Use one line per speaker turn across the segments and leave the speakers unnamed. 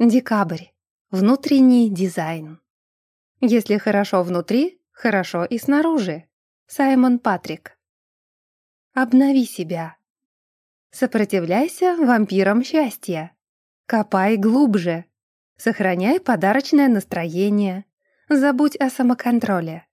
Декабрь. Внутренний дизайн. Если хорошо внутри, хорошо и снаружи. Саймон Патрик. Обнови себя. Сопротивляйся вампирам счастья. Копай глубже. Сохраняй подарочное настроение. Забудь о самоконтроле.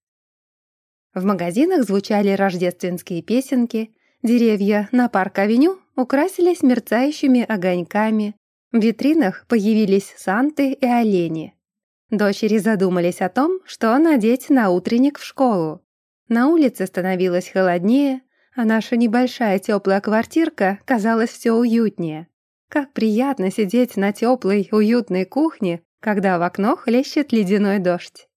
В магазинах звучали рождественские песенки, деревья на парк-авеню украсились мерцающими огоньками, в витринах появились санты и олени. Дочери задумались о том, что надеть на утренник в школу. На улице становилось холоднее, а наша небольшая теплая квартирка казалась все уютнее. Как приятно сидеть на теплой, уютной кухне, когда в окно хлещет ледяной дождь.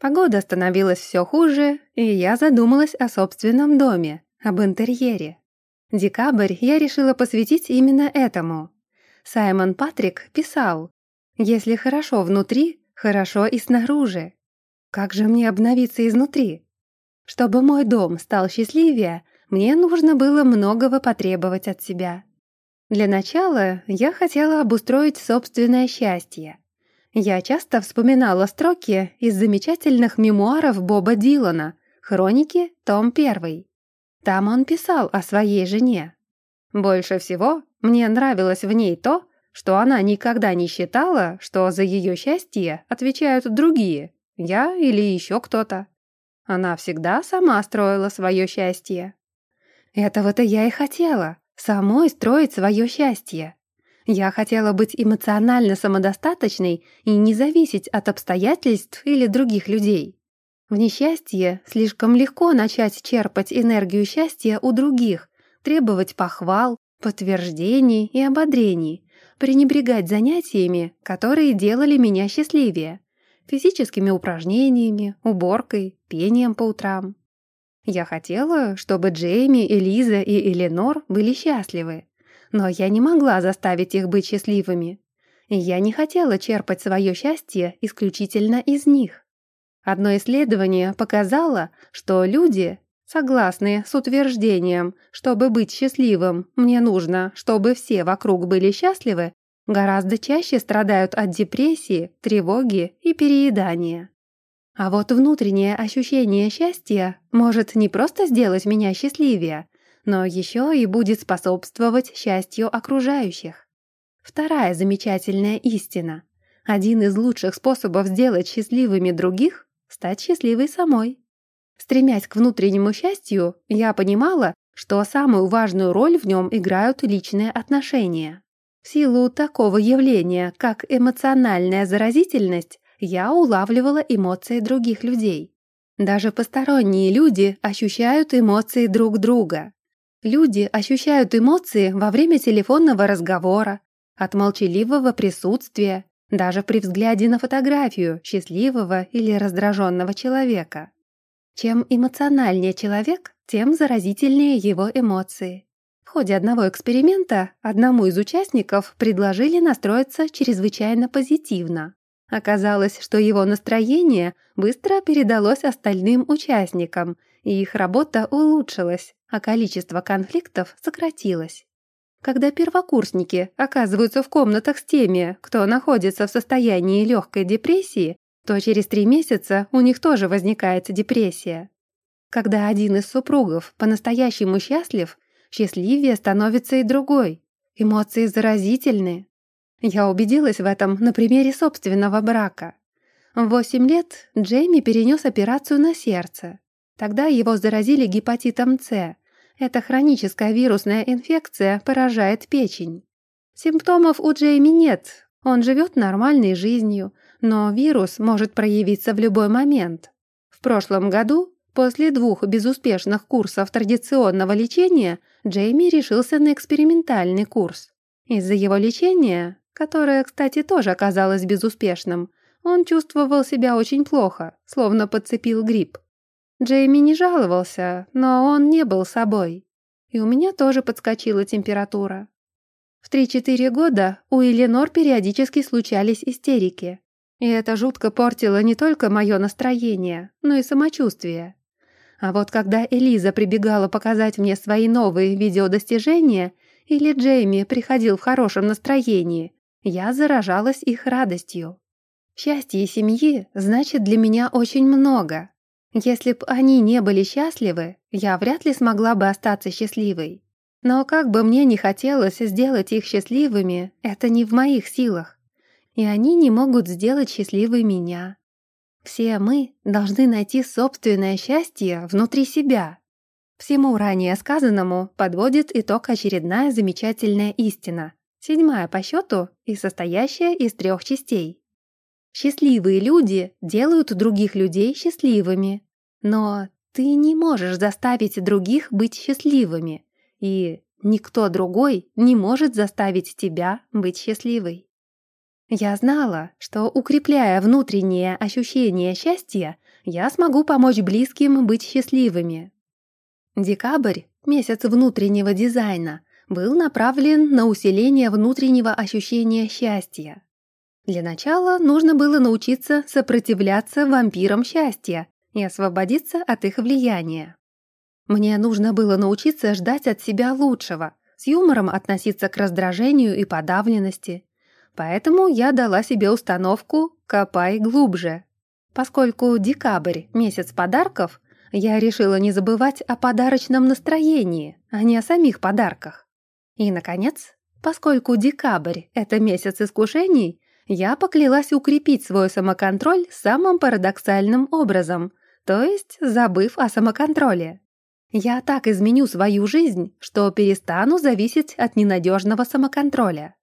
Погода становилась все хуже, и я задумалась о собственном доме, об интерьере. Декабрь я решила посвятить именно этому. Саймон Патрик писал, «Если хорошо внутри, хорошо и снаружи. Как же мне обновиться изнутри? Чтобы мой дом стал счастливее, мне нужно было многого потребовать от себя. Для начала я хотела обустроить собственное счастье. Я часто вспоминала строки из замечательных мемуаров Боба Дилана «Хроники. Том 1». Там он писал о своей жене. Больше всего мне нравилось в ней то, что она никогда не считала, что за ее счастье отвечают другие, я или еще кто-то. Она всегда сама строила свое счастье. Этого-то я и хотела, самой строить свое счастье. Я хотела быть эмоционально самодостаточной и не зависеть от обстоятельств или других людей. В несчастье слишком легко начать черпать энергию счастья у других, требовать похвал, подтверждений и ободрений, пренебрегать занятиями, которые делали меня счастливее, физическими упражнениями, уборкой, пением по утрам. Я хотела, чтобы Джейми, Элиза и Эленор были счастливы, но я не могла заставить их быть счастливыми. Я не хотела черпать свое счастье исключительно из них. Одно исследование показало, что люди, Согласны с утверждением, чтобы быть счастливым, мне нужно, чтобы все вокруг были счастливы, гораздо чаще страдают от депрессии, тревоги и переедания. А вот внутреннее ощущение счастья может не просто сделать меня счастливее, но еще и будет способствовать счастью окружающих. Вторая замечательная истина. Один из лучших способов сделать счастливыми других – стать счастливой самой. Стремясь к внутреннему счастью, я понимала, что самую важную роль в нем играют личные отношения. В силу такого явления, как эмоциональная заразительность, я улавливала эмоции других людей. Даже посторонние люди ощущают эмоции друг друга. Люди ощущают эмоции во время телефонного разговора, от молчаливого присутствия, даже при взгляде на фотографию счастливого или раздраженного человека. Чем эмоциональнее человек, тем заразительнее его эмоции. В ходе одного эксперимента одному из участников предложили настроиться чрезвычайно позитивно. Оказалось, что его настроение быстро передалось остальным участникам, и их работа улучшилась, а количество конфликтов сократилось. Когда первокурсники оказываются в комнатах с теми, кто находится в состоянии легкой депрессии, то через три месяца у них тоже возникает депрессия. Когда один из супругов по-настоящему счастлив, счастливее становится и другой. Эмоции заразительны. Я убедилась в этом на примере собственного брака. В 8 лет Джейми перенес операцию на сердце. Тогда его заразили гепатитом С. Эта хроническая вирусная инфекция поражает печень. Симптомов у Джейми нет, он живет нормальной жизнью, но вирус может проявиться в любой момент. В прошлом году, после двух безуспешных курсов традиционного лечения, Джейми решился на экспериментальный курс. Из-за его лечения, которое, кстати, тоже оказалось безуспешным, он чувствовал себя очень плохо, словно подцепил грипп. Джейми не жаловался, но он не был собой. И у меня тоже подскочила температура. В 3-4 года у Эленор периодически случались истерики. И это жутко портило не только мое настроение, но и самочувствие. А вот когда Элиза прибегала показать мне свои новые видеодостижения, или Джейми приходил в хорошем настроении, я заражалась их радостью. Счастье семьи значит для меня очень много. Если б они не были счастливы, я вряд ли смогла бы остаться счастливой. Но как бы мне ни хотелось сделать их счастливыми, это не в моих силах. И они не могут сделать счастливой меня. Все мы должны найти собственное счастье внутри себя. Всему ранее сказанному подводит итог очередная замечательная истина, седьмая по счету и состоящая из трех частей. Счастливые люди делают других людей счастливыми. Но ты не можешь заставить других быть счастливыми. И никто другой не может заставить тебя быть счастливой. Я знала, что, укрепляя внутреннее ощущение счастья, я смогу помочь близким быть счастливыми. Декабрь, месяц внутреннего дизайна, был направлен на усиление внутреннего ощущения счастья. Для начала нужно было научиться сопротивляться вампирам счастья и освободиться от их влияния. Мне нужно было научиться ждать от себя лучшего, с юмором относиться к раздражению и подавленности. Поэтому я дала себе установку «копай глубже». Поскольку декабрь – месяц подарков, я решила не забывать о подарочном настроении, а не о самих подарках. И, наконец, поскольку декабрь – это месяц искушений, я поклялась укрепить свой самоконтроль самым парадоксальным образом, то есть забыв о самоконтроле. Я так изменю свою жизнь, что перестану зависеть от ненадежного самоконтроля.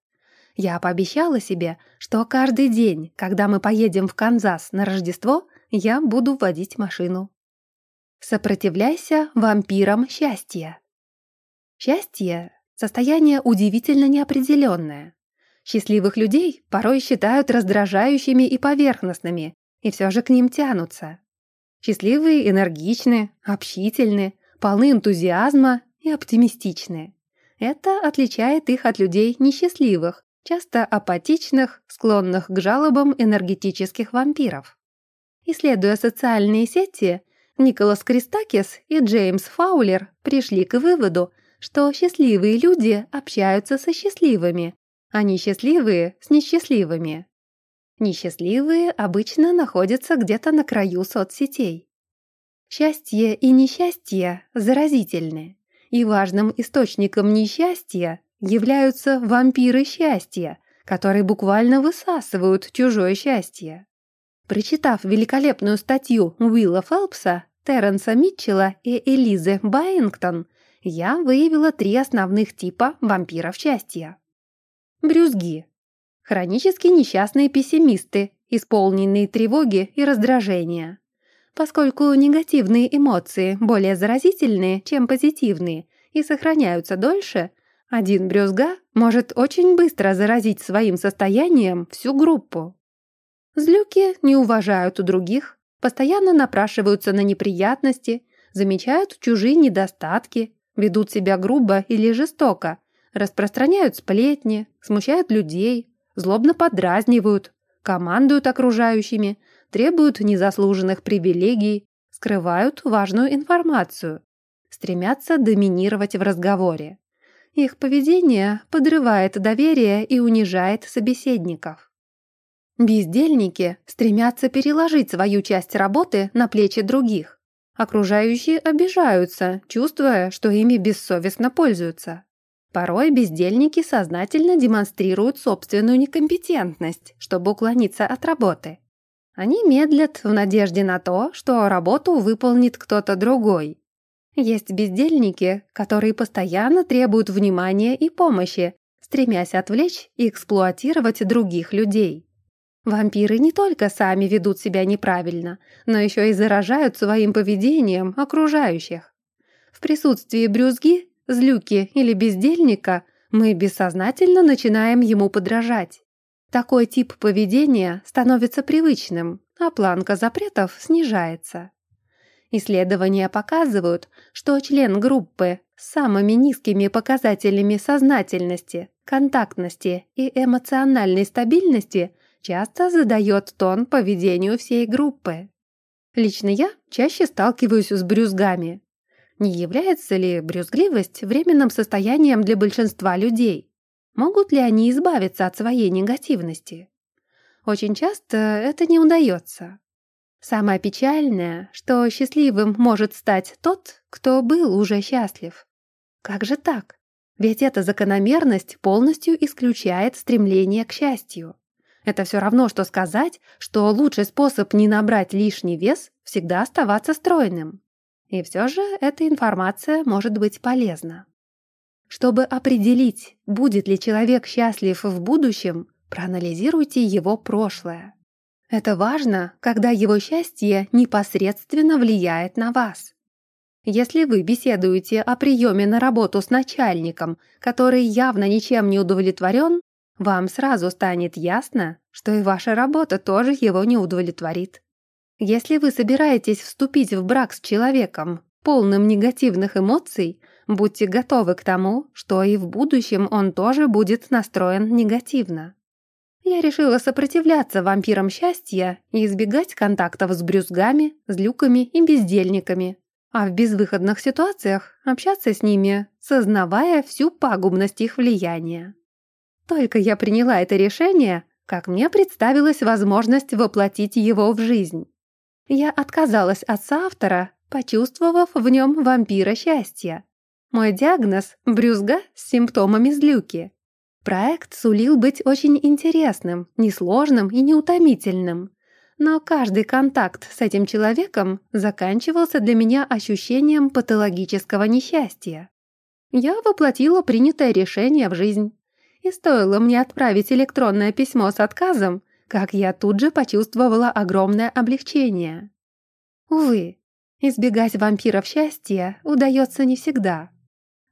Я пообещала себе, что каждый день, когда мы поедем в Канзас на Рождество, я буду водить машину. Сопротивляйся вампирам счастья. Счастье – состояние удивительно неопределенное. Счастливых людей порой считают раздражающими и поверхностными, и все же к ним тянутся. Счастливые энергичны, общительны, полны энтузиазма и оптимистичны. Это отличает их от людей несчастливых, часто апатичных, склонных к жалобам энергетических вампиров. Исследуя социальные сети, Николас Кристакис и Джеймс Фаулер пришли к выводу, что счастливые люди общаются со счастливыми, а несчастливые — с несчастливыми. Несчастливые обычно находятся где-то на краю соцсетей. Счастье и несчастье заразительны, и важным источником несчастья являются вампиры счастья, которые буквально высасывают чужое счастье. Прочитав великолепную статью Уилла Фелпса, Терренса Митчелла и Элизы Байингтон, я выявила три основных типа вампиров счастья. Брюзги. Хронически несчастные пессимисты, исполненные тревоги и раздражения. Поскольку негативные эмоции более заразительные, чем позитивные, и сохраняются дольше, один брюзга может очень быстро заразить своим состоянием всю группу. Злюки не уважают у других, постоянно напрашиваются на неприятности, замечают чужие недостатки, ведут себя грубо или жестоко, распространяют сплетни, смущают людей, злобно подразнивают, командуют окружающими, требуют незаслуженных привилегий, скрывают важную информацию, стремятся доминировать в разговоре. Их поведение подрывает доверие и унижает собеседников. Бездельники стремятся переложить свою часть работы на плечи других. Окружающие обижаются, чувствуя, что ими бессовестно пользуются. Порой бездельники сознательно демонстрируют собственную некомпетентность, чтобы уклониться от работы. Они медлят в надежде на то, что работу выполнит кто-то другой. Есть бездельники, которые постоянно требуют внимания и помощи, стремясь отвлечь и эксплуатировать других людей. Вампиры не только сами ведут себя неправильно, но еще и заражают своим поведением окружающих. В присутствии брюзги злюки или бездельника, мы бессознательно начинаем ему подражать. Такой тип поведения становится привычным, а планка запретов снижается. Исследования показывают, что член группы с самыми низкими показателями сознательности, контактности и эмоциональной стабильности часто задает тон поведению всей группы. Лично я чаще сталкиваюсь с брюзгами, не является ли брюзгливость временным состоянием для большинства людей? Могут ли они избавиться от своей негативности? Очень часто это не удается. Самое печальное, что счастливым может стать тот, кто был уже счастлив. Как же так? Ведь эта закономерность полностью исключает стремление к счастью. Это все равно, что сказать, что лучший способ не набрать лишний вес – всегда оставаться стройным. И все же эта информация может быть полезна. Чтобы определить, будет ли человек счастлив в будущем, проанализируйте его прошлое. Это важно, когда его счастье непосредственно влияет на вас. Если вы беседуете о приеме на работу с начальником, который явно ничем не удовлетворен, вам сразу станет ясно, что и ваша работа тоже его не удовлетворит. Если вы собираетесь вступить в брак с человеком, полным негативных эмоций, будьте готовы к тому, что и в будущем он тоже будет настроен негативно. Я решила сопротивляться вампирам счастья и избегать контактов с брюзгами, злюками и бездельниками, а в безвыходных ситуациях общаться с ними, сознавая всю пагубность их влияния. Только я приняла это решение, как мне представилась возможность воплотить его в жизнь. Я отказалась от соавтора, почувствовав в нем вампира счастья. Мой диагноз – брюзга с симптомами злюки. Проект сулил быть очень интересным, несложным и неутомительным. Но каждый контакт с этим человеком заканчивался для меня ощущением патологического несчастья. Я воплотила принятое решение в жизнь. И стоило мне отправить электронное письмо с отказом, как я тут же почувствовала огромное облегчение. Увы, избегать вампиров счастья удается не всегда.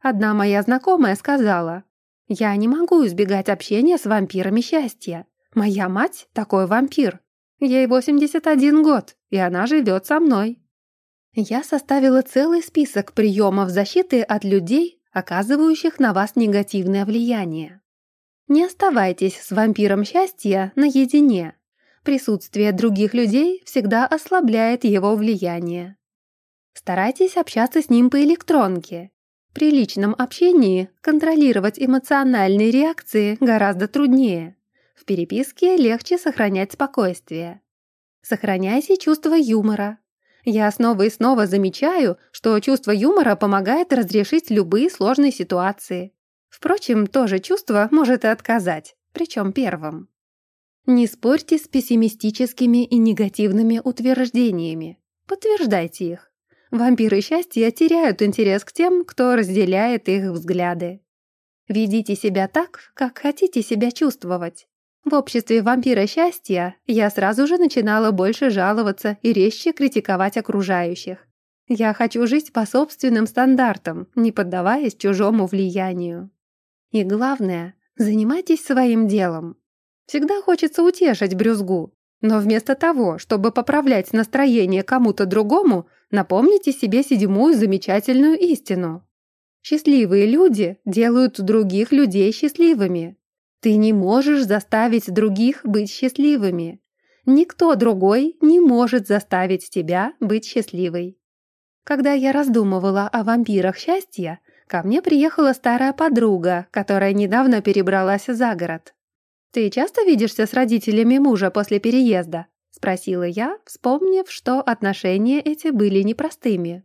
Одна моя знакомая сказала, «Я не могу избегать общения с вампирами счастья. Моя мать такой вампир. Ей 81 год, и она живет со мной». Я составила целый список приемов защиты от людей, оказывающих на вас негативное влияние. Не оставайтесь с вампиром счастья наедине. Присутствие других людей всегда ослабляет его влияние. Старайтесь общаться с ним по электронке. При личном общении контролировать эмоциональные реакции гораздо труднее. В переписке легче сохранять спокойствие. Сохраняйте чувство юмора. Я снова и снова замечаю, что чувство юмора помогает разрешить любые сложные ситуации. Впрочем, тоже чувство может и отказать, причем первым. Не спорьте с пессимистическими и негативными утверждениями. Подтверждайте их. Вампиры счастья теряют интерес к тем, кто разделяет их взгляды. Ведите себя так, как хотите себя чувствовать. В обществе вампира счастья я сразу же начинала больше жаловаться и резче критиковать окружающих. Я хочу жить по собственным стандартам, не поддаваясь чужому влиянию. И главное, занимайтесь своим делом. Всегда хочется утешить брюзгу, но вместо того, чтобы поправлять настроение кому-то другому, напомните себе седьмую замечательную истину. Счастливые люди делают других людей счастливыми. Ты не можешь заставить других быть счастливыми. Никто другой не может заставить тебя быть счастливой. Когда я раздумывала о вампирах счастья, Ко мне приехала старая подруга, которая недавно перебралась за город. «Ты часто видишься с родителями мужа после переезда?» — спросила я, вспомнив, что отношения эти были непростыми.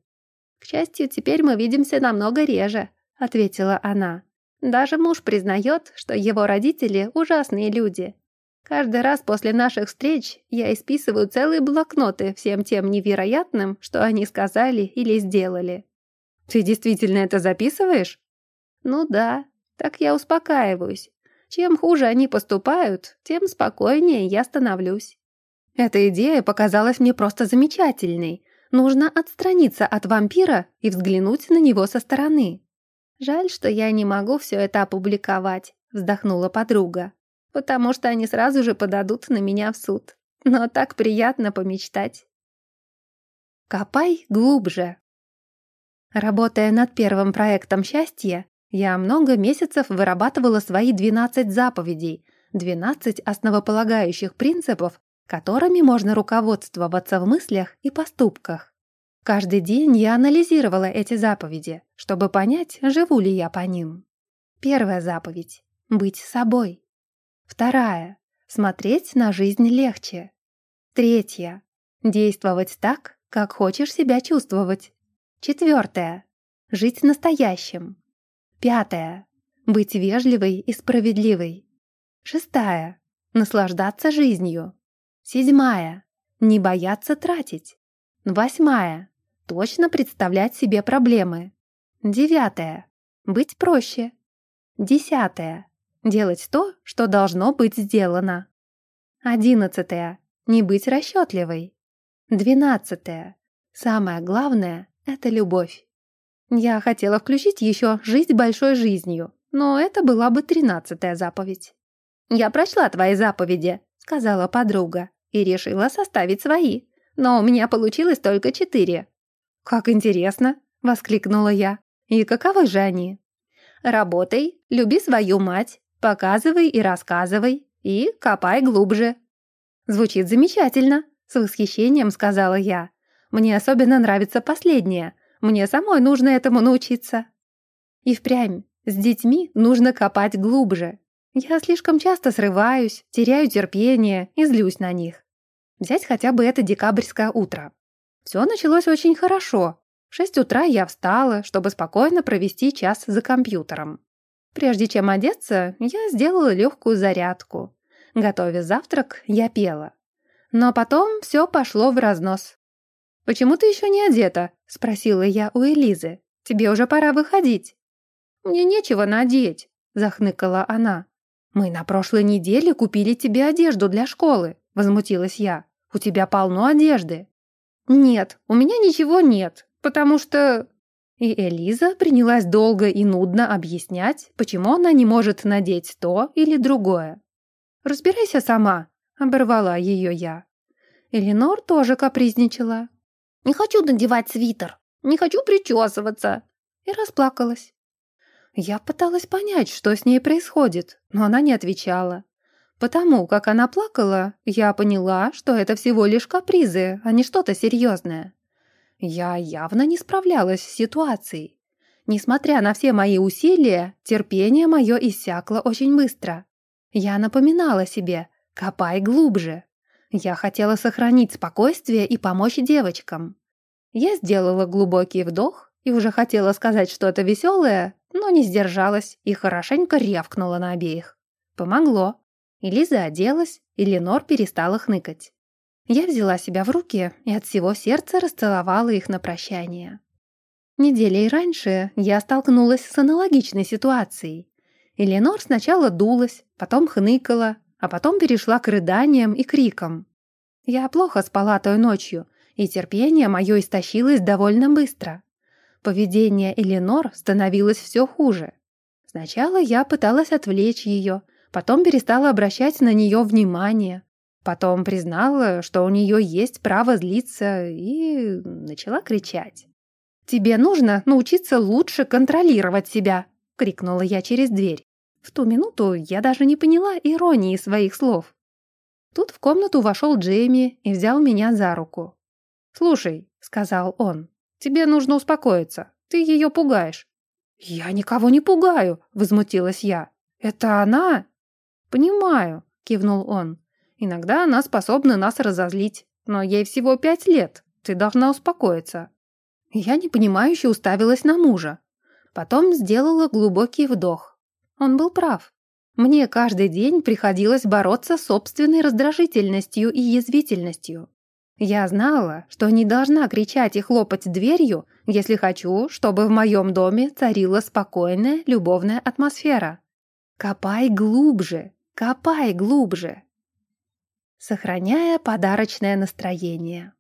«К счастью, теперь мы видимся намного реже», — ответила она. «Даже муж признает, что его родители — ужасные люди. Каждый раз после наших встреч я исписываю целые блокноты всем тем невероятным, что они сказали или сделали. Ты действительно это записываешь? Ну да, так я успокаиваюсь. Чем хуже они поступают, тем спокойнее я становлюсь. Эта идея показалась мне просто замечательной. Нужно отстраниться от вампира и взглянуть на него со стороны. «Жаль, что я не могу все это опубликовать», — вздохнула подруга. «Потому что они сразу же подадут на меня в суд. Но так приятно помечтать». «Копай глубже», Работая над первым проектом счастья, я много месяцев вырабатывала свои 12 заповедей, 12 основополагающих принципов, которыми можно руководствоваться в мыслях и поступках. Каждый день я анализировала эти заповеди, чтобы понять, живу ли я по ним. Первая заповедь. быть собой. Вторая — смотреть на жизнь легче. Третья — действовать так, как хочешь себя чувствовать. Четвертое — жить настоящим. Пятое — быть вежливой и справедливой. Шестая — наслаждаться жизнью. Седьмая — не бояться тратить. Восьмая — точно представлять себе проблемы. Девятое — быть проще. Десятое — делать то, что должно быть сделано. Одиннадцатое — не быть расчетливой. Двенадцатое — самое главное — это любовь. Я хотела включить еще «Жить большой жизнью», но это была бы тринадцатая заповедь. «Я прочла твои заповеди», — сказала подруга, и решила составить свои но у меня получилось только четыре». «Как интересно!» — воскликнула я. «И каковы же они?» «Работай, люби свою мать, показывай и рассказывай, и копай глубже». «Звучит замечательно», — с восхищением сказала я. «Мне особенно нравится последнее. Мне самой нужно этому научиться». И впрямь, с детьми нужно копать глубже. Я слишком часто срываюсь, теряю терпение и злюсь на них. Взять хотя бы это декабрьское утро. Все началось очень хорошо. В шесть утра я встала, чтобы спокойно провести час за компьютером. Прежде чем одеться, я сделала легкую зарядку. Готовя завтрак, я пела. Но потом все пошло в разнос. «Почему ты еще не одета?» — спросила я у Элизы. «Тебе уже пора выходить». «Мне нечего надеть», — захныкала она. «Мы на прошлой неделе купили тебе одежду для школы. — возмутилась я. «У тебя полно одежды». «Нет, у меня ничего нет, потому что...» И Элиза принялась долго и нудно объяснять, почему она не может надеть то или другое. «Разбирайся сама», — оборвала ее я. Эленор тоже капризничала. «Не хочу надевать свитер, не хочу причесываться», и расплакалась. Я пыталась понять, что с ней происходит, но она не отвечала. Потому как она плакала, я поняла, что это всего лишь капризы, а не что-то серьезное. Я явно не справлялась с ситуацией. Несмотря на все мои усилия, терпение мое иссякло очень быстро. Я напоминала себе «копай глубже». Я хотела сохранить спокойствие и помочь девочкам. Я сделала глубокий вдох и уже хотела сказать что-то веселое, но не сдержалась и хорошенько рявкнула на обеих. Помогло. И Лиза оделась, и Ленор перестала хныкать. Я взяла себя в руки и от всего сердца расцеловала их на прощание. Неделей раньше я столкнулась с аналогичной ситуацией. Эленор сначала дулась, потом хныкала, а потом перешла к рыданиям и крикам. Я плохо спала той ночью, и терпение мое истощилось довольно быстро. Поведение Эленор становилось все хуже. Сначала я пыталась отвлечь ее, Потом перестала обращать на нее внимание. Потом признала, что у нее есть право злиться, и начала кричать. «Тебе нужно научиться лучше контролировать себя!» — крикнула я через дверь. В ту минуту я даже не поняла иронии своих слов. Тут в комнату вошел Джейми и взял меня за руку. «Слушай», — сказал он, — «тебе нужно успокоиться. Ты ее пугаешь». «Я никого не пугаю», — возмутилась я. «Это она «Понимаю», — кивнул он. «Иногда она способна нас разозлить, но ей всего пять лет. Ты должна успокоиться». Я непонимающе уставилась на мужа. Потом сделала глубокий вдох. Он был прав. Мне каждый день приходилось бороться с собственной раздражительностью и язвительностью. Я знала, что не должна кричать и хлопать дверью, если хочу, чтобы в моем доме царила спокойная, любовная атмосфера. Копай глубже, Копай глубже. Сохраняя подарочное настроение.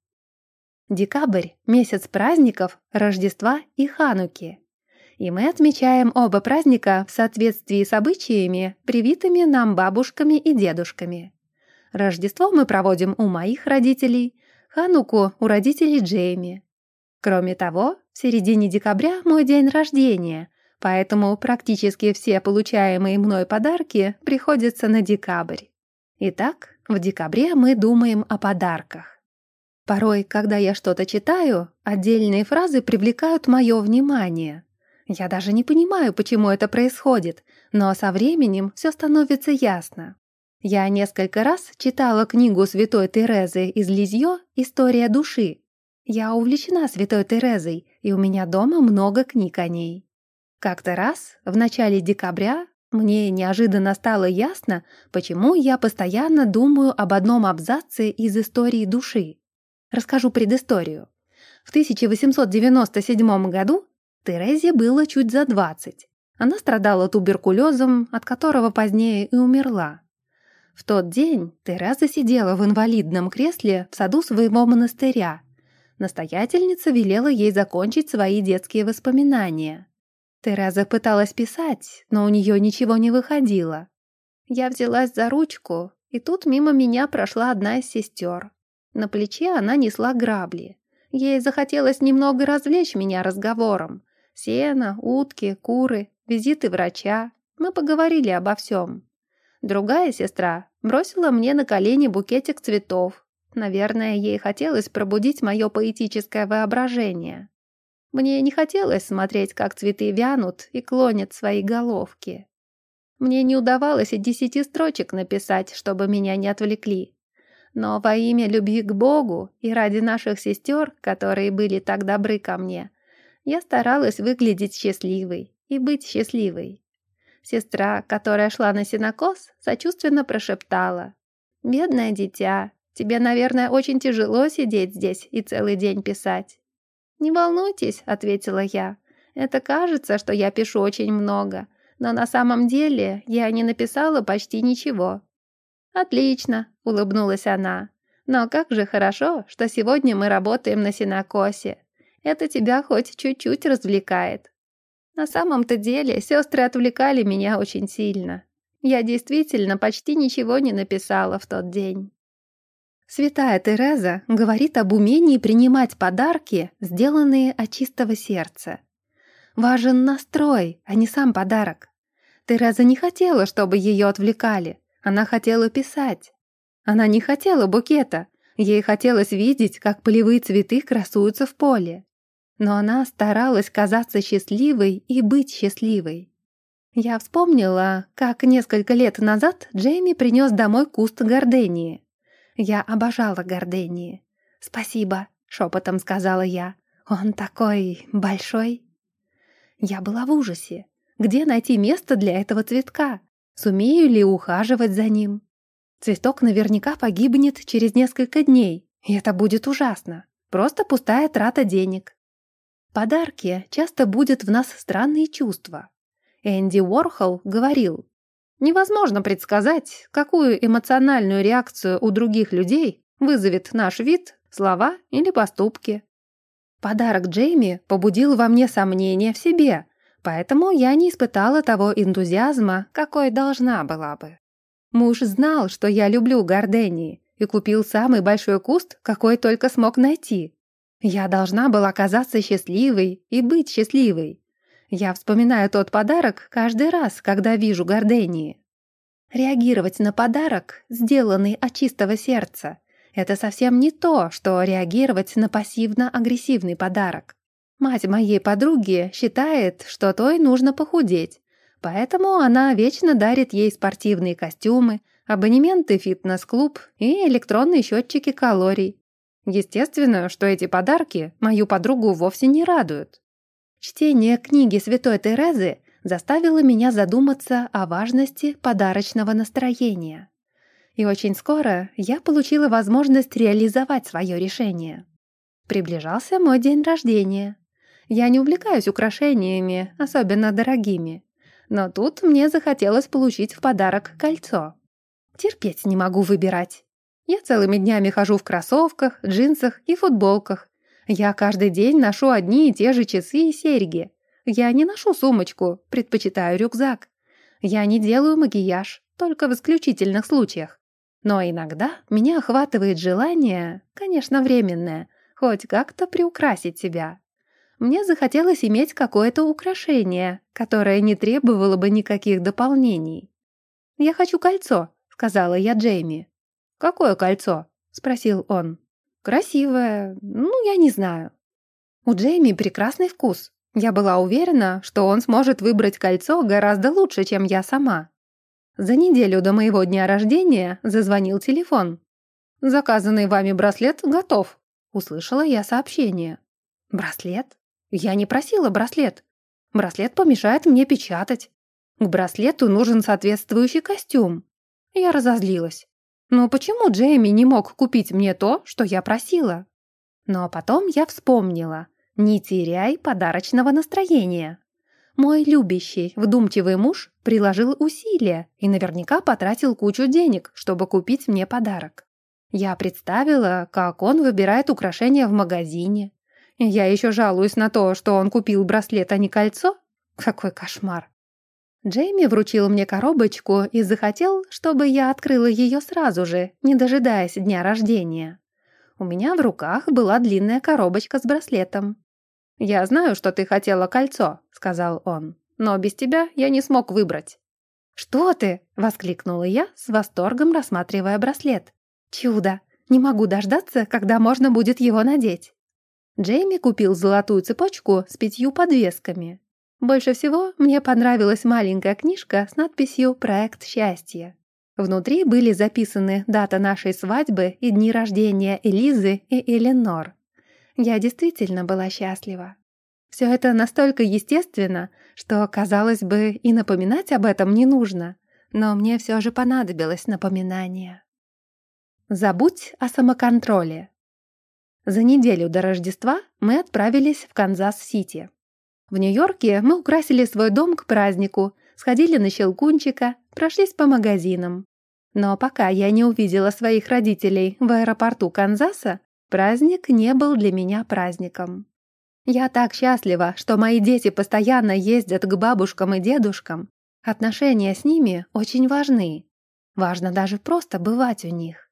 Декабрь – месяц праздников, Рождества и Хануки. И мы отмечаем оба праздника в соответствии с обычаями, привитыми нам бабушками и дедушками. Рождество мы проводим у моих родителей, Хануку у родителей Джейми. Кроме того, в середине декабря мой день рождения, поэтому практически все получаемые мной подарки приходятся на декабрь. Итак, в декабре мы думаем о подарках. Порой, когда я что-то читаю, отдельные фразы привлекают мое внимание. Я даже не понимаю, почему это происходит, но со временем все становится ясно. Я несколько раз читала книгу святой Терезы из Лизьё «История души». Я увлечена святой Терезой, и у меня дома много книг о ней. Как-то раз, в начале декабря, мне неожиданно стало ясно, почему я постоянно думаю об одном абзаце из истории души. Расскажу предысторию. В 1897 году Терезе было чуть за 20. Она страдала туберкулезом, от которого позднее и умерла. В тот день Тереза сидела в инвалидном кресле в саду своего монастыря. Настоятельница велела ей закончить свои детские воспоминания. Тереза пыталась писать, но у нее ничего не выходило. Я взялась за ручку, и тут мимо меня прошла одна из сестер. На плече она несла грабли. Ей захотелось немного развлечь меня разговором. Сено, утки, куры, визиты врача. Мы поговорили обо всем. Другая сестра бросила мне на колени букетик цветов. Наверное, ей хотелось пробудить мое поэтическое воображение. Мне не хотелось смотреть, как цветы вянут и клонят свои головки. Мне не удавалось и десяти строчек написать, чтобы меня не отвлекли. Но во имя любви к Богу и ради наших сестер, которые были так добры ко мне, я старалась выглядеть счастливой и быть счастливой. Сестра, которая шла на синокос, сочувственно прошептала. «Бедное дитя, тебе, наверное, очень тяжело сидеть здесь и целый день писать. «Не волнуйтесь», — ответила я. «Это кажется, что я пишу очень много, но на самом деле я не написала почти ничего». «Отлично», — улыбнулась она. «Но как же хорошо, что сегодня мы работаем на синокосе. Это тебя хоть чуть-чуть развлекает». На самом-то деле сестры отвлекали меня очень сильно. Я действительно почти ничего не написала в тот день. Святая Тереза говорит об умении принимать подарки, сделанные от чистого сердца. Важен настрой, а не сам подарок. Тереза не хотела, чтобы ее отвлекали. Она хотела писать. Она не хотела букета. Ей хотелось видеть, как полевые цветы красуются в поле. Но она старалась казаться счастливой и быть счастливой. Я вспомнила, как несколько лет назад Джейми принес домой куст гордении. Я обожала гордении. «Спасибо», — шепотом сказала я. «Он такой большой». Я была в ужасе. Где найти место для этого цветка? Сумею ли ухаживать за ним? Цветок наверняка погибнет через несколько дней, и это будет ужасно. Просто пустая трата денег. Подарки часто будут в нас странные чувства. Энди Уорхол говорил, Невозможно предсказать, какую эмоциональную реакцию у других людей вызовет наш вид, слова или поступки. Подарок Джейми побудил во мне сомнения в себе, поэтому я не испытала того энтузиазма, какой должна была бы. Муж знал, что я люблю гордении, и купил самый большой куст, какой только смог найти. Я должна была казаться счастливой и быть счастливой. Я вспоминаю тот подарок каждый раз, когда вижу гордении. Реагировать на подарок, сделанный от чистого сердца, это совсем не то, что реагировать на пассивно-агрессивный подарок. Мать моей подруги считает, что той нужно похудеть, поэтому она вечно дарит ей спортивные костюмы, абонементы фитнес-клуб и электронные счетчики калорий. Естественно, что эти подарки мою подругу вовсе не радуют. Чтение книги Святой Терезы заставило меня задуматься о важности подарочного настроения. И очень скоро я получила возможность реализовать свое решение. Приближался мой день рождения. Я не увлекаюсь украшениями, особенно дорогими. Но тут мне захотелось получить в подарок кольцо. Терпеть не могу выбирать. Я целыми днями хожу в кроссовках, джинсах и футболках, я каждый день ношу одни и те же часы и серьги. Я не ношу сумочку, предпочитаю рюкзак. Я не делаю макияж, только в исключительных случаях. Но иногда меня охватывает желание, конечно, временное, хоть как-то приукрасить себя. Мне захотелось иметь какое-то украшение, которое не требовало бы никаких дополнений. «Я хочу кольцо», — сказала я Джейми. «Какое кольцо?» — спросил он. Красивая, ну, я не знаю. У Джейми прекрасный вкус. Я была уверена, что он сможет выбрать кольцо гораздо лучше, чем я сама. За неделю до моего дня рождения зазвонил телефон. «Заказанный вами браслет готов», — услышала я сообщение. «Браслет? Я не просила браслет. Браслет помешает мне печатать. К браслету нужен соответствующий костюм». Я разозлилась. «Но почему Джейми не мог купить мне то, что я просила?» Но потом я вспомнила. «Не теряй подарочного настроения». Мой любящий, вдумчивый муж приложил усилия и наверняка потратил кучу денег, чтобы купить мне подарок. Я представила, как он выбирает украшения в магазине. Я еще жалуюсь на то, что он купил браслет, а не кольцо. Какой кошмар. Джейми вручил мне коробочку и захотел, чтобы я открыла ее сразу же, не дожидаясь дня рождения. У меня в руках была длинная коробочка с браслетом. «Я знаю, что ты хотела кольцо», — сказал он, «но без тебя я не смог выбрать». «Что ты?» — воскликнула я, с восторгом рассматривая браслет. «Чудо! Не могу дождаться, когда можно будет его надеть». Джейми купил золотую цепочку с пятью подвесками. Больше всего мне понравилась маленькая книжка с надписью «Проект счастья». Внутри были записаны дата нашей свадьбы и дни рождения Элизы и Эленор. Я действительно была счастлива. Все это настолько естественно, что, казалось бы, и напоминать об этом не нужно, но мне все же понадобилось напоминание. Забудь о самоконтроле. За неделю до Рождества мы отправились в Канзас-Сити. В Нью-Йорке мы украсили свой дом к празднику, сходили на Щелкунчика, прошлись по магазинам. Но пока я не увидела своих родителей в аэропорту Канзаса, праздник не был для меня праздником. Я так счастлива, что мои дети постоянно ездят к бабушкам и дедушкам. Отношения с ними очень важны. Важно даже просто бывать у них.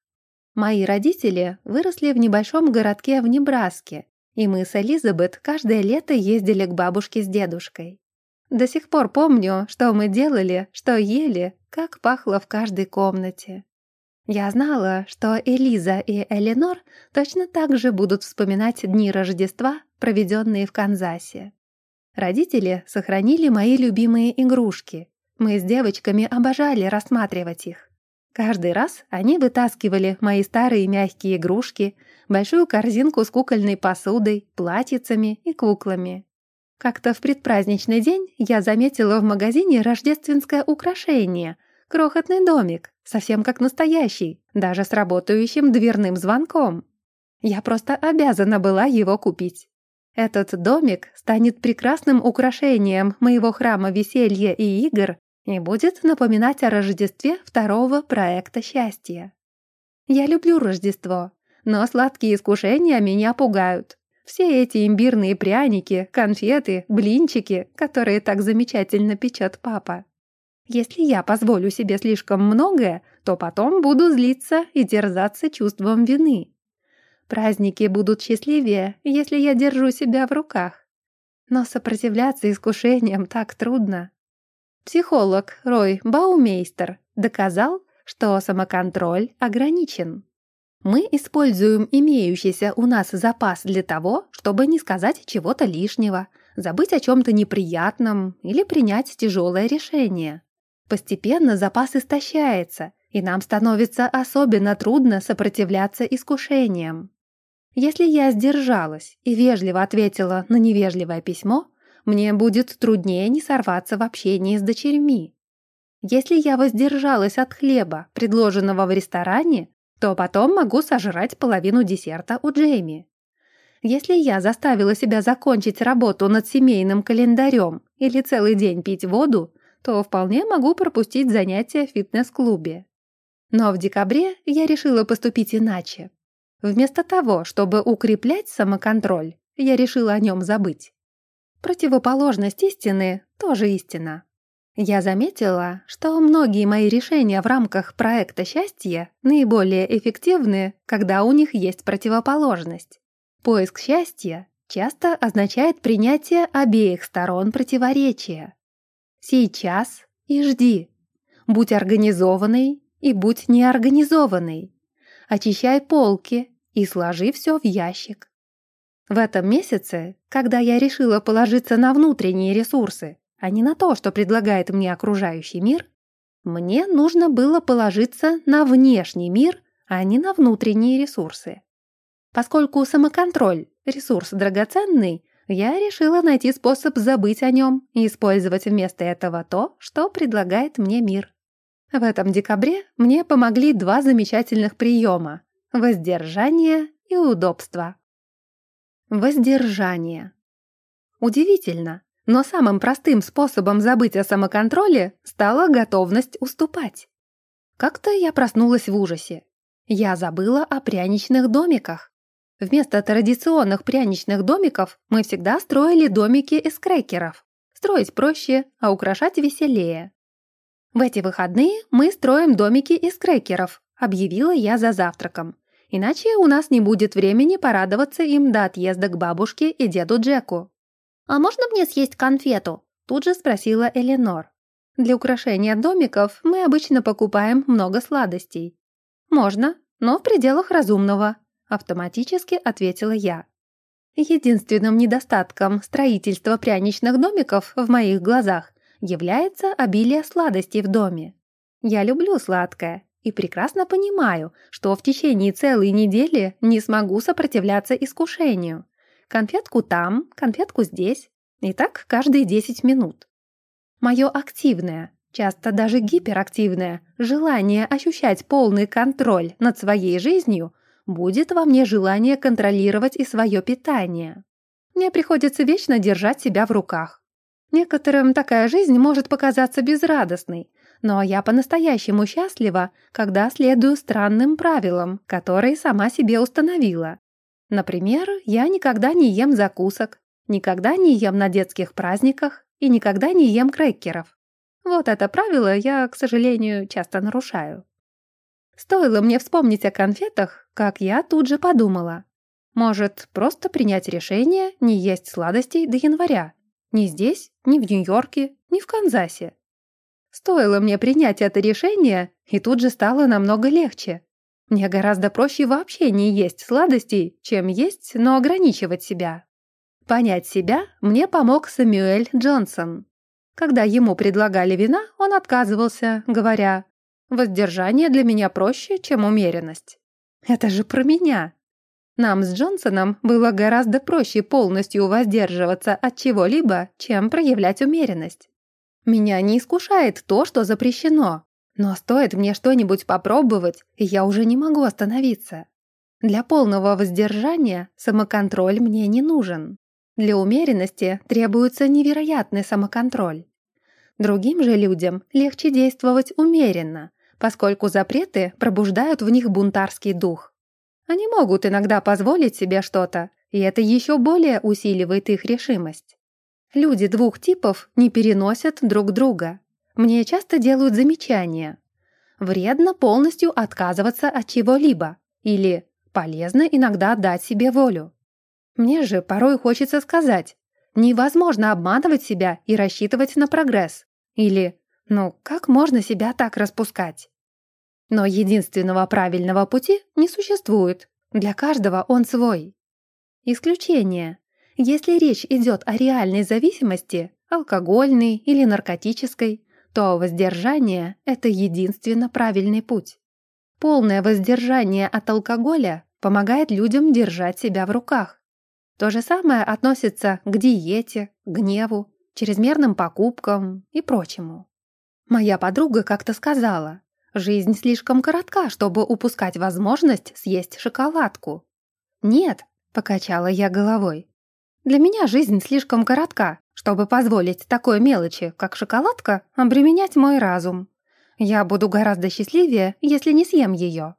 Мои родители выросли в небольшом городке в Небраске, и мы с Элизабет каждое лето ездили к бабушке с дедушкой. До сих пор помню, что мы делали, что ели, как пахло в каждой комнате. Я знала, что Элиза и Эленор точно так же будут вспоминать дни Рождества, проведенные в Канзасе. Родители сохранили мои любимые игрушки. Мы с девочками обожали рассматривать их. Каждый раз они вытаскивали мои старые мягкие игрушки, большую корзинку с кукольной посудой, платьицами и куклами. Как-то в предпраздничный день я заметила в магазине рождественское украшение — крохотный домик, совсем как настоящий, даже с работающим дверным звонком. Я просто обязана была его купить. Этот домик станет прекрасным украшением моего храма веселья и игр и будет напоминать о Рождестве второго проекта счастья. Я люблю Рождество, но сладкие искушения меня пугают. Все эти имбирные пряники, конфеты, блинчики, которые так замечательно печет папа. Если я позволю себе слишком многое, то потом буду злиться и терзаться чувством вины. Праздники будут счастливее, если я держу себя в руках. Но сопротивляться искушениям так трудно. Психолог Рой Баумейстер доказал, что самоконтроль ограничен. Мы используем имеющийся у нас запас для того, чтобы не сказать чего-то лишнего, забыть о чем-то неприятном или принять тяжелое решение. Постепенно запас истощается, и нам становится особенно трудно сопротивляться искушениям. Если я сдержалась и вежливо ответила на невежливое письмо, мне будет труднее не сорваться в общении с дочерьми. Если я воздержалась от хлеба, предложенного в ресторане, то потом могу сожрать половину десерта у Джейми. Если я заставила себя закончить работу над семейным календарем или целый день пить воду, то вполне могу пропустить занятия в фитнес-клубе. Но в декабре я решила поступить иначе. Вместо того, чтобы укреплять самоконтроль, я решила о нем забыть. Противоположность истины тоже истина. Я заметила, что многие мои решения в рамках проекта счастья наиболее эффективны, когда у них есть противоположность. Поиск счастья часто означает принятие обеих сторон противоречия. Сейчас и жди. Будь организованной и будь неорганизованной. Очищай полки и сложи все в ящик. В этом месяце, когда я решила положиться на внутренние ресурсы, а не на то, что предлагает мне окружающий мир, мне нужно было положиться на внешний мир, а не на внутренние ресурсы. Поскольку самоконтроль – ресурс драгоценный, я решила найти способ забыть о нем и использовать вместо этого то, что предлагает мне мир. В этом декабре мне помогли два замечательных приема – воздержание и удобство. Воздержание. Удивительно, но самым простым способом забыть о самоконтроле стала готовность уступать. Как-то я проснулась в ужасе. Я забыла о пряничных домиках. Вместо традиционных пряничных домиков мы всегда строили домики из крекеров. Строить проще, а украшать веселее. В эти выходные мы строим домики из крекеров, объявила я за завтраком. Иначе у нас не будет времени порадоваться им до отъезда к бабушке и деду Джеку. «А можно мне съесть конфету?» Тут же спросила Эленор. Для украшения домиков мы обычно покупаем много сладостей. «Можно, но в пределах разумного», — автоматически ответила я. Единственным недостатком строительства пряничных домиков в моих глазах является обилие сладостей в доме. Я люблю сладкое и прекрасно понимаю, что в течение целой недели не смогу сопротивляться искушению. Конфетку там, конфетку здесь. И так каждые 10 минут. Мое активное, часто даже гиперактивное, желание ощущать полный контроль над своей жизнью будет во мне желание контролировать и свое питание. Мне приходится вечно держать себя в руках. Некоторым такая жизнь может показаться безрадостной, но я по-настоящему счастлива, когда следую странным правилам, которые сама себе установила. Например, я никогда не ем закусок, никогда не ем на детских праздниках и никогда не ем крекеров. Вот это правило я, к сожалению, часто нарушаю. Стоило мне вспомнить о конфетах, как я тут же подумала. Может, просто принять решение не есть сладостей до января. Ни здесь, ни в Нью-Йорке, ни в Канзасе. Стоило мне принять это решение, и тут же стало намного легче. Мне гораздо проще вообще не есть сладостей, чем есть, но ограничивать себя. Понять себя мне помог Сэмюэль Джонсон. Когда ему предлагали вина, он отказывался, говоря, «Воздержание для меня проще, чем умеренность». Это же про меня. Нам с Джонсоном было гораздо проще полностью воздерживаться от чего-либо, чем проявлять умеренность. Меня не искушает то, что запрещено, но стоит мне что-нибудь попробовать, я уже не могу остановиться. Для полного воздержания самоконтроль мне не нужен. Для умеренности требуется невероятный самоконтроль. Другим же людям легче действовать умеренно, поскольку запреты пробуждают в них бунтарский дух. Они могут иногда позволить себе что-то, и это еще более усиливает их решимость. Люди двух типов не переносят друг друга. Мне часто делают замечания. Вредно полностью отказываться от чего-либо или полезно иногда дать себе волю. Мне же порой хочется сказать, невозможно обманывать себя и рассчитывать на прогресс. Или, ну, как можно себя так распускать? Но единственного правильного пути не существует. Для каждого он свой. Исключение. Если речь идет о реальной зависимости, алкогольной или наркотической, то воздержание – это единственно правильный путь. Полное воздержание от алкоголя помогает людям держать себя в руках. То же самое относится к диете, гневу, чрезмерным покупкам и прочему. Моя подруга как-то сказала, жизнь слишком коротка, чтобы упускать возможность съесть шоколадку. «Нет», — покачала я головой, для меня жизнь слишком коротка, чтобы позволить такой мелочи, как шоколадка, обременять мой разум. Я буду гораздо счастливее, если не съем ее».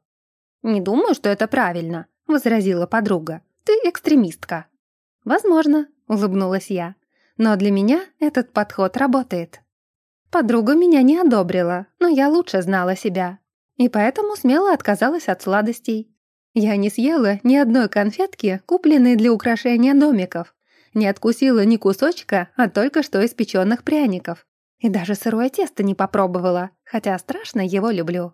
«Не думаю, что это правильно», — возразила подруга. «Ты экстремистка». «Возможно», — улыбнулась я. «Но для меня этот подход работает». Подруга меня не одобрила, но я лучше знала себя. И поэтому смело отказалась от сладостей. Я не съела ни одной конфетки, купленной для украшения домиков, не откусила ни кусочка от только что испеченных пряников. И даже сырое тесто не попробовала, хотя страшно его люблю.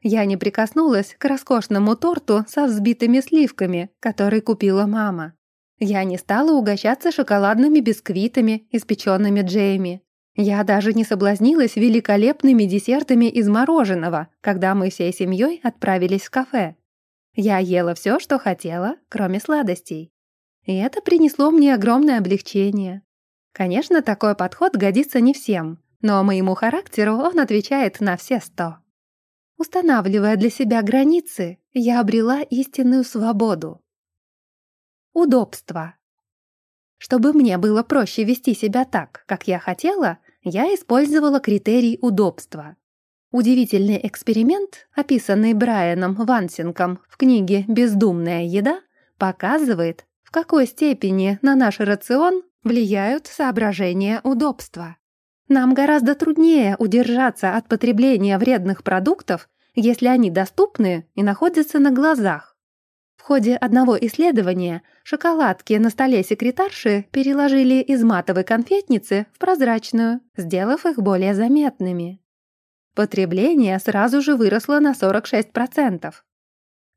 Я не прикоснулась к роскошному торту со взбитыми сливками, который купила мама. Я не стала угощаться шоколадными бисквитами, испеченными Джейми. Я даже не соблазнилась великолепными десертами из мороженого, когда мы всей семьей отправились в кафе. Я ела все, что хотела, кроме сладостей. И это принесло мне огромное облегчение. Конечно, такой подход годится не всем, но моему характеру он отвечает на все сто. Устанавливая для себя границы, я обрела истинную свободу. Удобство. Чтобы мне было проще вести себя так, как я хотела, я использовала критерий удобства. Удивительный эксперимент, описанный Брайаном Вансинком в книге «Бездумная еда», показывает, в какой степени на наш рацион влияют соображения удобства. Нам гораздо труднее удержаться от потребления вредных продуктов, если они доступны и находятся на глазах. В ходе одного исследования шоколадки на столе секретарши переложили из матовой конфетницы в прозрачную, сделав их более заметными. Потребление сразу же выросло на 46%.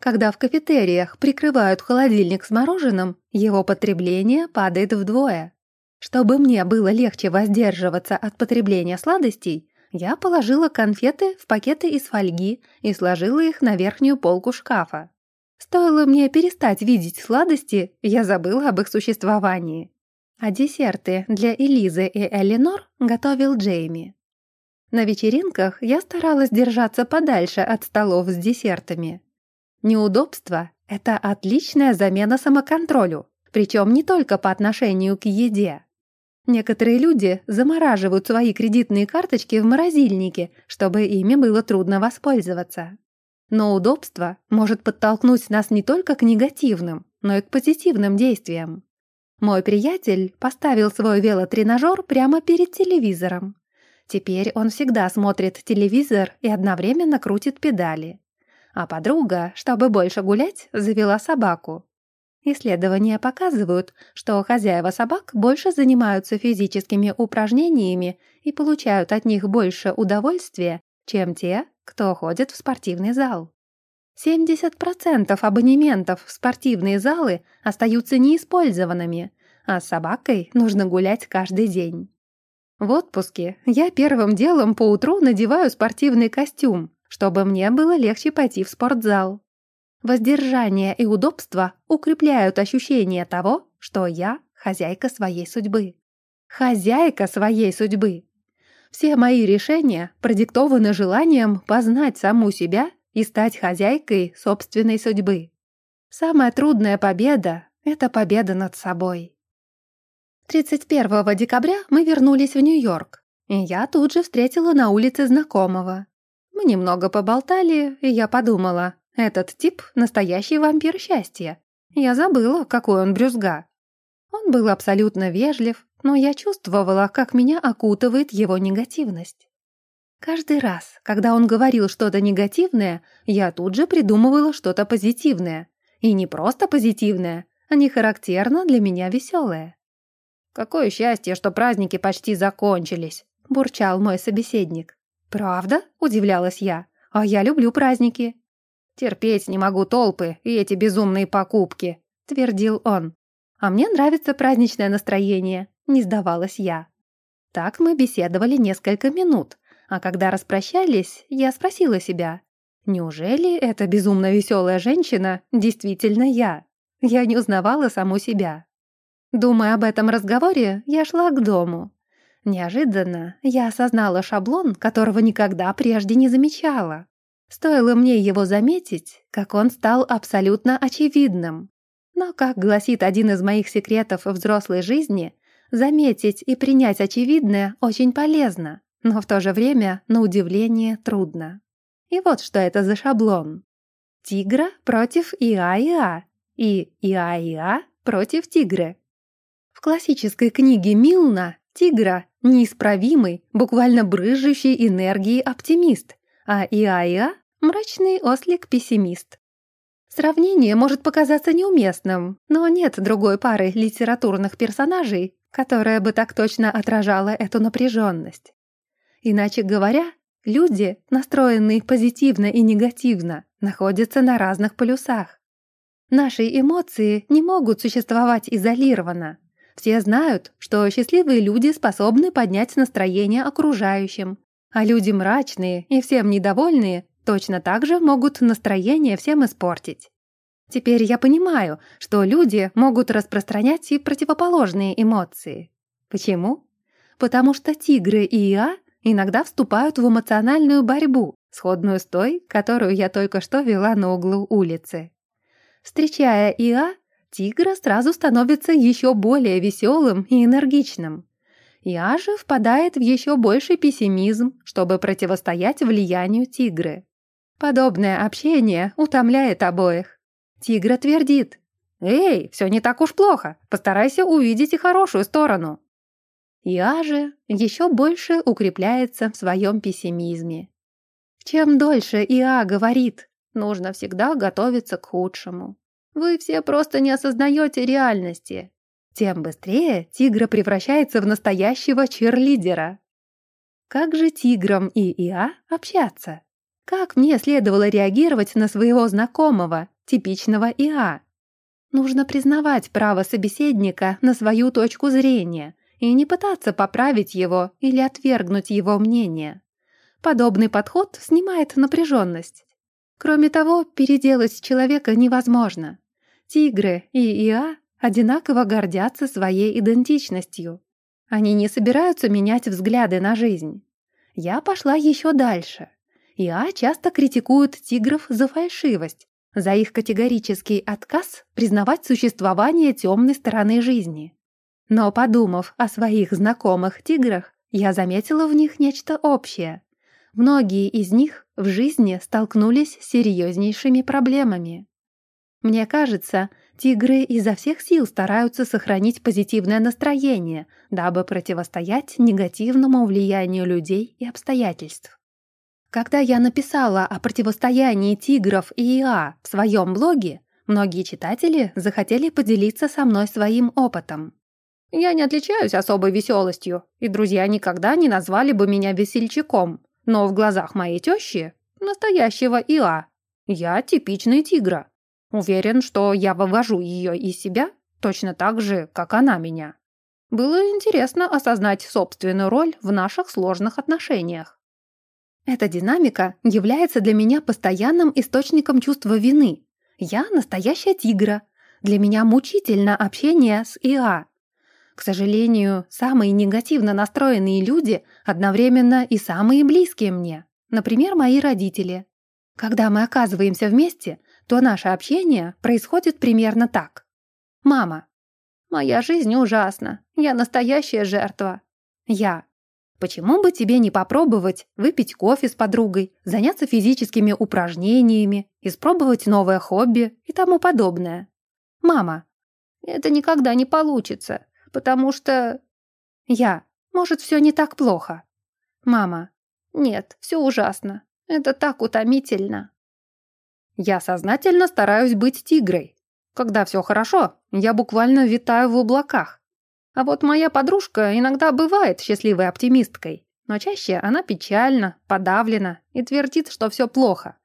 Когда в кафетериях прикрывают холодильник с мороженым, его потребление падает вдвое. Чтобы мне было легче воздерживаться от потребления сладостей, я положила конфеты в пакеты из фольги и сложила их на верхнюю полку шкафа. Стоило мне перестать видеть сладости, я забыла об их существовании. А десерты для Элизы и Эленор готовил Джейми. На вечеринках я старалась держаться подальше от столов с десертами. Неудобство — это отличная замена самоконтролю, причем не только по отношению к еде. Некоторые люди замораживают свои кредитные карточки в морозильнике, чтобы ими было трудно воспользоваться. Но удобство может подтолкнуть нас не только к негативным, но и к позитивным действиям. Мой приятель поставил свой велотренажер прямо перед телевизором. Теперь он всегда смотрит телевизор и одновременно крутит педали. А подруга, чтобы больше гулять, завела собаку. Исследования показывают, что хозяева собак больше занимаются физическими упражнениями и получают от них больше удовольствия, чем те, кто ходит в спортивный зал. 70% абонементов в спортивные залы остаются неиспользованными, а с собакой нужно гулять каждый день. В отпуске я первым делом по утру надеваю спортивный костюм, чтобы мне было легче пойти в спортзал. Воздержание и удобство укрепляют ощущение того, что я хозяйка своей судьбы. Хозяйка своей судьбы. Все мои решения продиктованы желанием познать саму себя и стать хозяйкой собственной судьбы. Самая трудная победа — это победа над собой. 31 декабря мы вернулись в Нью-Йорк, и я тут же встретила на улице знакомого. Мы немного поболтали, и я подумала, этот тип — настоящий вампир счастья. Я забыла, какой он брюзга. Он был абсолютно вежлив, но я чувствовала, как меня окутывает его негативность. Каждый раз, когда он говорил что-то негативное, я тут же придумывала что-то позитивное. И не просто позитивное, а не характерно для меня веселое. «Какое счастье, что праздники почти закончились», — бурчал мой собеседник. «Правда?» — удивлялась я. «А я люблю праздники». «Терпеть не могу толпы и эти безумные покупки», — твердил он. «А мне нравится праздничное настроение», — не сдавалась я. Так мы беседовали несколько минут, а когда распрощались, я спросила себя, «Неужели эта безумно веселая женщина действительно я?» Я не узнавала саму себя. Думая об этом разговоре, я шла к дому. Неожиданно я осознала шаблон, которого никогда прежде не замечала. Стоило мне его заметить, как он стал абсолютно очевидным. Но, как гласит один из моих секретов взрослой жизни, заметить и принять очевидное очень полезно, но в то же время, на удивление, трудно. И вот что это за шаблон. Тигра против Иа-Иа и Иа-Иа против тигра. В классической книге Милна Тигра — неисправимый, буквально брызжущий энергией оптимист, а Иаиа — мрачный ослик-пессимист. Сравнение может показаться неуместным, но нет другой пары литературных персонажей, которая бы так точно отражала эту напряженность. Иначе говоря, люди, настроенные позитивно и негативно, находятся на разных полюсах. Наши эмоции не могут существовать изолированно. Все знают, что счастливые люди способны поднять настроение окружающим, а люди мрачные и всем недовольные точно так же могут настроение всем испортить. Теперь я понимаю, что люди могут распространять и противоположные эмоции. Почему? Потому что тигры и я иногда вступают в эмоциональную борьбу, сходную с той, которую я только что вела на углу улицы. Встречая Иа, тигр сразу становится еще более веселым и энергичным. Иа же впадает в еще больший пессимизм, чтобы противостоять влиянию тигры. Подобное общение утомляет обоих. Тигра твердит. «Эй, все не так уж плохо. Постарайся увидеть и хорошую сторону». Я же еще больше укрепляется в своем пессимизме. Чем дольше Иа говорит, нужно всегда готовиться к худшему. Вы все просто не осознаете реальности. Тем быстрее тигра превращается в настоящего черлидера. Как же тиграм и Иа общаться? Как мне следовало реагировать на своего знакомого, типичного ИА. Нужно признавать право собеседника на свою точку зрения и не пытаться поправить его или отвергнуть его мнение. Подобный подход снимает напряженность. Кроме того, переделать человека невозможно. Тигры и ИА одинаково гордятся своей идентичностью. Они не собираются менять взгляды на жизнь. Я пошла еще дальше. ИА часто критикуют тигров за фальшивость, за их категорический отказ признавать существование темной стороны жизни. Но подумав о своих знакомых тиграх, я заметила в них нечто общее. Многие из них в жизни столкнулись с серьезнейшими проблемами. Мне кажется, тигры изо всех сил стараются сохранить позитивное настроение, дабы противостоять негативному влиянию людей и обстоятельств. Когда я написала о противостоянии тигров и ИА в своем блоге, многие читатели захотели поделиться со мной своим опытом. Я не отличаюсь особой веселостью, и друзья никогда не назвали бы меня весельчаком, но в глазах моей тещи – настоящего ИА. Я типичный тигра. Уверен, что я вывожу ее из себя точно так же, как она меня. Было интересно осознать собственную роль в наших сложных отношениях. Эта динамика является для меня постоянным источником чувства вины. Я настоящая тигра. Для меня мучительно общение с ИА. К сожалению, самые негативно настроенные люди одновременно и самые близкие мне. Например, мои родители. Когда мы оказываемся вместе, то наше общение происходит примерно так. «Мама, моя жизнь ужасна. Я настоящая жертва. Я. Почему бы тебе не попробовать выпить кофе с подругой, заняться физическими упражнениями, испробовать новое хобби и тому подобное? Мама, это никогда не получится, потому что... Я, может, все не так плохо. Мама, нет, все ужасно. Это так утомительно. Я сознательно стараюсь быть тигрой. Когда все хорошо, я буквально витаю в облаках. А вот моя подружка иногда бывает счастливой оптимисткой, но чаще она печальна, подавлена и твердит, что все плохо.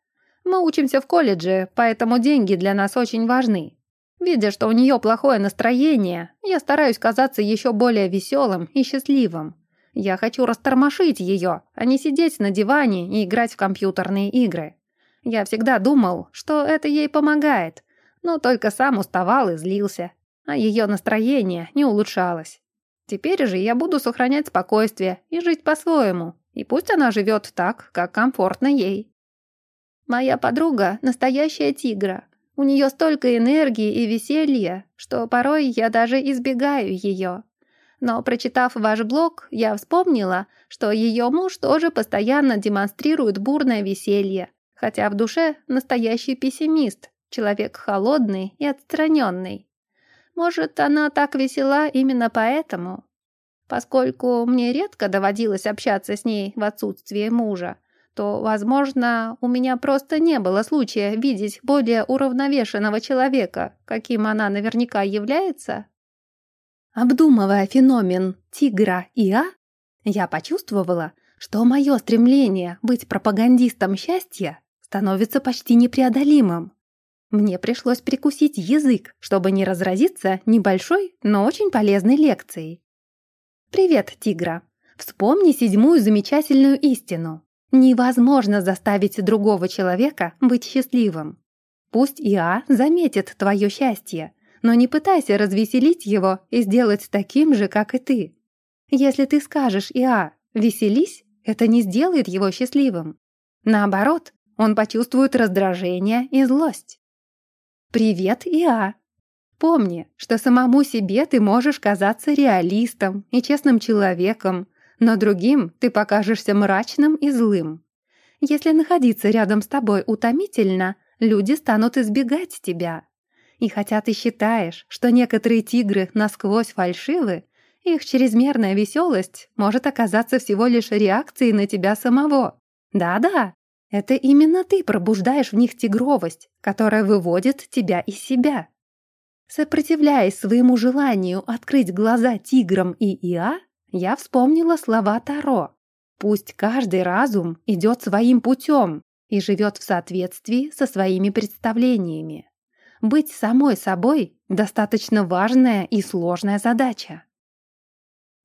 Мы учимся в колледже, поэтому деньги для нас очень важны. Видя, что у нее плохое настроение, я стараюсь казаться еще более веселым и счастливым. Я хочу растормошить ее, а не сидеть на диване и играть в компьютерные игры. Я всегда думал, что это ей помогает, но только сам уставал и злился а ее настроение не улучшалось. Теперь же я буду сохранять спокойствие и жить по-своему, и пусть она живет так, как комфортно ей. Моя подруга — настоящая тигра. У нее столько энергии и веселья, что порой я даже избегаю ее. Но, прочитав ваш блог, я вспомнила, что ее муж тоже постоянно демонстрирует бурное веселье, хотя в душе настоящий пессимист, человек холодный и отстраненный. Может, она так весела именно поэтому? Поскольку мне редко доводилось общаться с ней в отсутствие мужа, то, возможно, у меня просто не было случая видеть более уравновешенного человека, каким она наверняка является. Обдумывая феномен тигра и А, я почувствовала, что мое стремление быть пропагандистом счастья становится почти непреодолимым. Мне пришлось прикусить язык, чтобы не разразиться небольшой, но очень полезной лекцией. Привет, тигра. Вспомни седьмую замечательную истину. Невозможно заставить другого человека быть счастливым. Пусть Иа заметит твое счастье, но не пытайся развеселить его и сделать таким же, как и ты. Если ты скажешь Иа «веселись», это не сделает его счастливым. Наоборот, он почувствует раздражение и злость. «Привет, Иа!» Помни, что самому себе ты можешь казаться реалистом и честным человеком, но другим ты покажешься мрачным и злым. Если находиться рядом с тобой утомительно, люди станут избегать тебя. И хотя ты считаешь, что некоторые тигры насквозь фальшивы, их чрезмерная веселость может оказаться всего лишь реакцией на тебя самого. Да-да, это именно ты пробуждаешь в них тигровость, которая выводит тебя из себя. Сопротивляясь своему желанию открыть глаза тиграм и Иа, я вспомнила слова Таро. Пусть каждый разум идет своим путем и живет в соответствии со своими представлениями. Быть самой собой – достаточно важная и сложная задача.